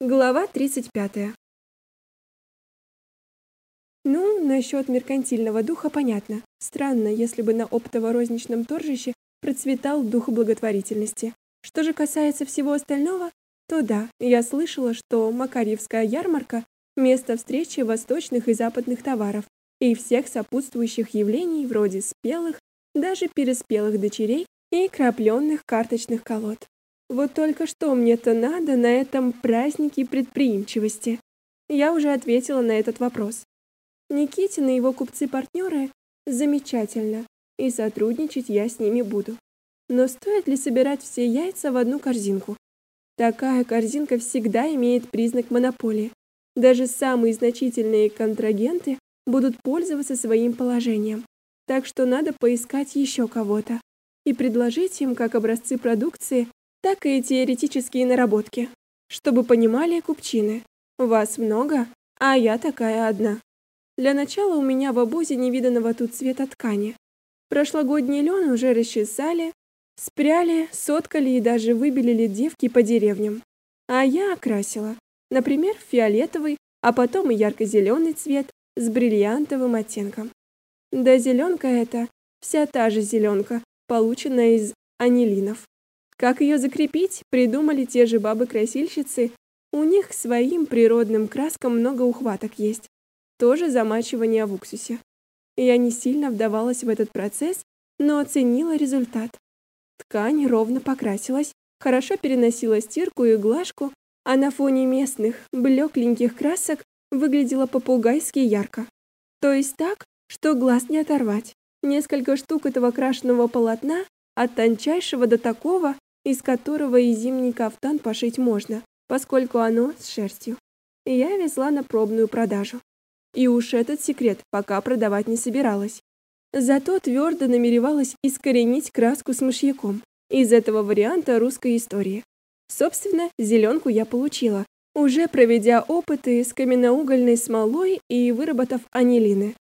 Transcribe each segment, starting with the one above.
Глава 35. Ну, насчет меркантильного духа понятно. Странно, если бы на оптово-розничном торжище процветал дух благотворительности. Что же касается всего остального, то да, я слышала, что Макарьевская ярмарка место встречи восточных и западных товаров и всех сопутствующих явлений вроде спелых, даже переспелых дочерей и крапленных карточных колод. Вот только что мне-то надо на этом празднике предприимчивости. Я уже ответила на этот вопрос. Никитин и его купцы-партнеры замечательно, и сотрудничать я с ними буду. Но стоит ли собирать все яйца в одну корзинку? Такая корзинка всегда имеет признак монополии. Даже самые значительные контрагенты будут пользоваться своим положением. Так что надо поискать еще кого-то и предложить им как образцы продукции так и теоретические наработки, чтобы понимали купчины. Вас много, а я такая одна. Для начала у меня в обозе невиданного тут цвета ткани. Прошлогодний лен уже расчесали, спряли, соткали и даже выбелили девки по деревням. А я окрасила, например, фиолетовый, а потом и ярко зеленый цвет с бриллиантовым оттенком. Да зеленка эта вся та же зеленка, полученная из анилинов. Как ее закрепить, придумали те же бабы-красильщицы. У них своим природным краскам много ухваток есть. Тоже замачивание в уксусе. Я не сильно вдавалась в этот процесс, но оценила результат. Ткань ровно покрасилась, хорошо переносила стирку и глажку, а на фоне местных блекленьких красок выглядела попугайски ярко. То есть так, что глаз не оторвать. Несколько штук этого крашеного полотна, от тончайшего до такого, из которого и зимний кафтан пошить можно, поскольку оно с шерстью. Я везла на пробную продажу. И уж этот секрет пока продавать не собиралась. Зато твердо намеревалась искоренить краску с мышьяком из этого варианта русской истории. Собственно, зеленку я получила, уже проведя опыты с каменноугольной смолой и выработав анилины.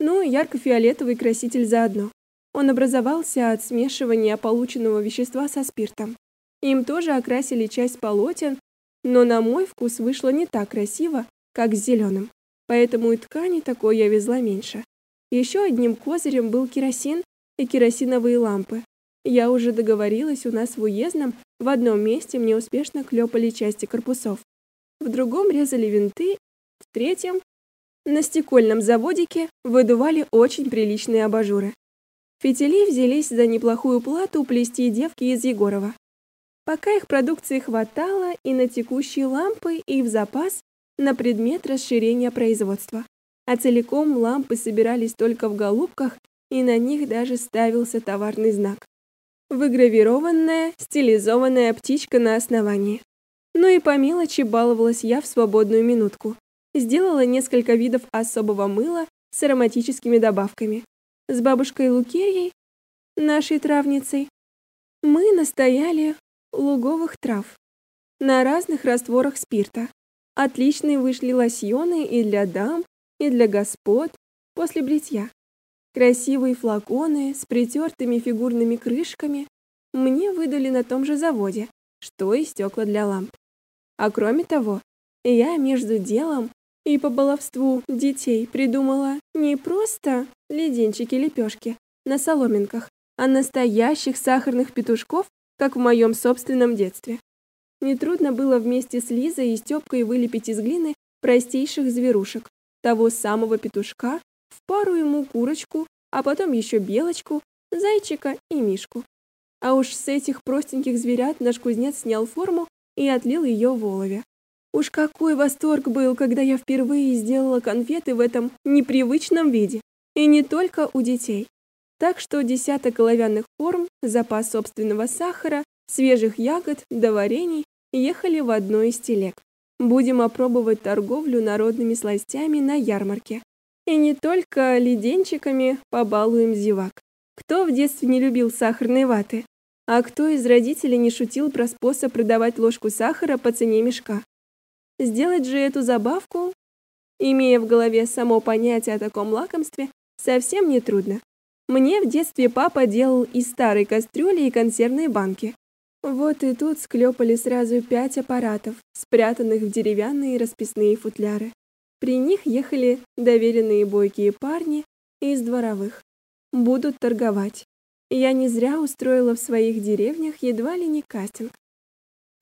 Ну, ярко-фиолетовый краситель заодно. Он образовался от смешивания полученного вещества со спиртом. Им тоже окрасили часть полотен, но на мой вкус вышло не так красиво, как с зеленым. Поэтому и ткани такой я везла меньше. Еще одним козырем был керосин и керосиновые лампы. Я уже договорилась у нас в уездном, в одном месте мне успешно клепали части корпусов. В другом резали винты, в третьем на стекольном заводике выдували очень приличные абажуры. Фитили взялись за неплохую плату плести девки из Егорова. Пока их продукции хватало и на текущие лампы, и в запас на предмет расширения производства. А целиком лампы собирались только в голубках, и на них даже ставился товарный знак. Выгравированная, стилизованная птичка на основании. Ну и по мелочи баловалась я в свободную минутку. Сделала несколько видов особого мыла с ароматическими добавками с бабушкой Лукерьей, нашей травницей, мы настояли луговых трав на разных растворах спирта. Отличные вышли лосьоны и для дам, и для господ после бритья. Красивые флаконы с притертыми фигурными крышками мне выдали на том же заводе, что и стекла для ламп. А кроме того, я между делом и по баловству детей придумала не просто леденчики-лепешки на соломинках, а настоящих сахарных петушков, как в моем собственном детстве. Нетрудно было вместе с Лизой и Стёпкой вылепить из глины простейших зверушек, того самого петушка, в пару ему курочку, а потом еще белочку, зайчика и мишку. А уж с этих простеньких зверят наш кузнец снял форму и отлил ее в олове. Уж какой восторг был, когда я впервые сделала конфеты в этом непривычном виде. И не только у детей. Так что десяток оловянных форм, запас собственного сахара, свежих ягод до варений ехали в одной из телег. Будем опробовать торговлю народными сластями на ярмарке. И не только леденчиками побалуем зевак. Кто в детстве не любил сахарной ваты? А кто из родителей не шутил про способ продавать ложку сахара по цене мешка? Сделать же эту забавку, имея в голове само понятие о таком лакомстве, совсем не трудно. Мне в детстве папа делал из старой кастрюли и консервные банки. Вот и тут склепали сразу пять аппаратов, спрятанных в деревянные расписные футляры. При них ехали доверенные бойкие парни из дворовых. Будут торговать. Я не зря устроила в своих деревнях едва ли не кастинг.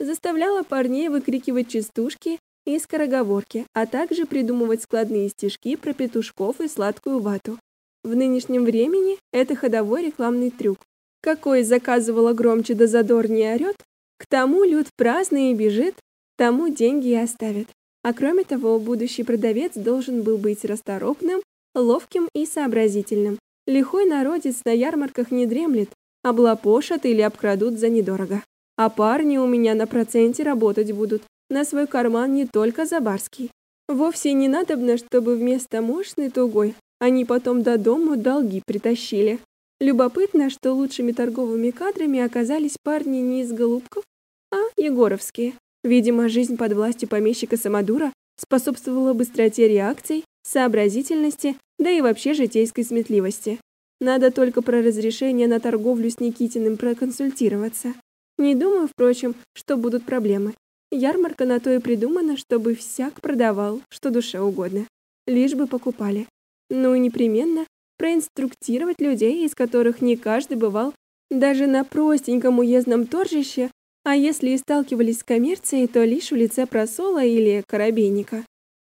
Заставляла парней выкрикивать частушки и скороговорки, а также придумывать складные стишки про петушков и сладкую вату. В нынешнем времени это ходовой рекламный трюк. Какой заказывала громче да задорнее орёт, к тому люд праздный и бежит, тому деньги и оставит. А кроме того, будущий продавец должен был быть расторопным, ловким и сообразительным. Лихой народец на ярмарках не дремлет, облапошат или обкрадут за недорого. А парни у меня на проценте работать будут, на свой карман не только за барский. Вовсе не надобно, чтобы вместо мощной тугой они потом до дому долги притащили. Любопытно, что лучшими торговыми кадрами оказались парни не из Голубков, а егоровские. Видимо, жизнь под властью помещика Самодура способствовала быстроте реакций, сообразительности, да и вообще житейской сметливости. Надо только про разрешение на торговлю с Никитиным проконсультироваться. Не думаю, впрочем, что будут проблемы. Ярмарка на то и придумана, чтобы всяк продавал, что душе угодно, лишь бы покупали. Ну и непременно проинструктировать людей, из которых не каждый бывал даже на простеньком уездном торжище, а если и сталкивались с коммерцией, то лишь в лице просола или корабейника,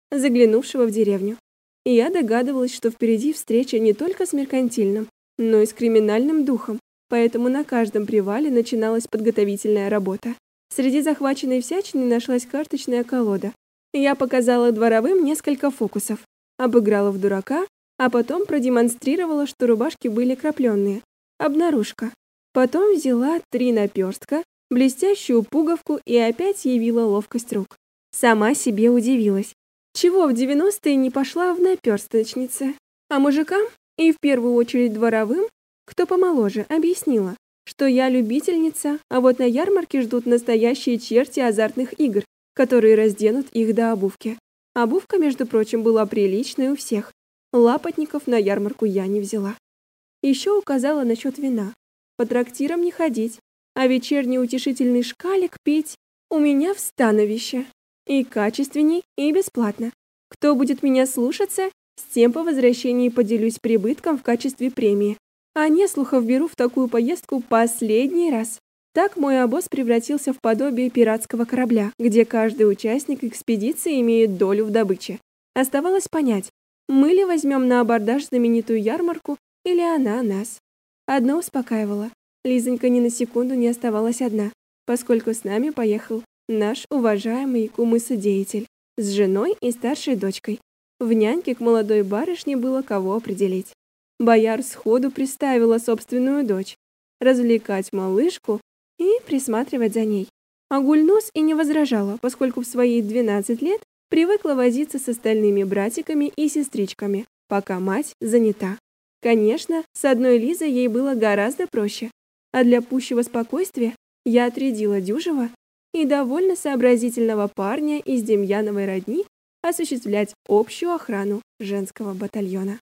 заглянувшего в деревню. Я догадывалась, что впереди встреча не только с меркантильным, но и с криминальным духом, поэтому на каждом привале начиналась подготовительная работа. Среди захваченной всячины нашлась карточная колода. Я показала дворовым несколько фокусов, обыграла в дурака, а потом продемонстрировала, что рубашки были крапленные. Обнаружка. Потом взяла три наперстка, блестящую пуговку и опять явила ловкость рук. Сама себе удивилась. Чего в 90-е не пошла в наперсточнице? А мужикам, и в первую очередь дворовым, кто помоложе, объяснила, что я любительница, а вот на ярмарке ждут настоящие черти азартных игр, которые разденут их до обувки. Обувка, между прочим, была приличной у всех. Лапотников на ярмарку я не взяла. Еще указала насчет вина. По трактирам не ходить, а вечерний утешительный шкалик пить у меня в становище. И качественней, и бесплатно. Кто будет меня слушаться, с тем по возвращении поделюсь прибытком в качестве премии. А не слухов беру в такую поездку последний раз. Так мой обоз превратился в подобие пиратского корабля, где каждый участник экспедиции имеет долю в добыче. Оставалось понять, мы ли возьмем на абордаж знаменитую ярмарку или она нас. Одно успокаивало. Лизонька ни на секунду не оставалась одна, поскольку с нами поехал наш уважаемый кумысодеятель с женой и старшей дочкой. В няньке к молодой барышне было кого определить. Бояр сходу приставила собственную дочь развлекать малышку и присматривать за ней. А Гульнос и не возражала, поскольку в свои 12 лет привыкла возиться с остальными братиками и сестричками, пока мать занята. Конечно, с одной Лизой ей было гораздо проще, а для пущего спокойствия я отрядила дюжего и довольно сообразительного парня из Демьяновой родни осуществлять общую охрану женского батальона.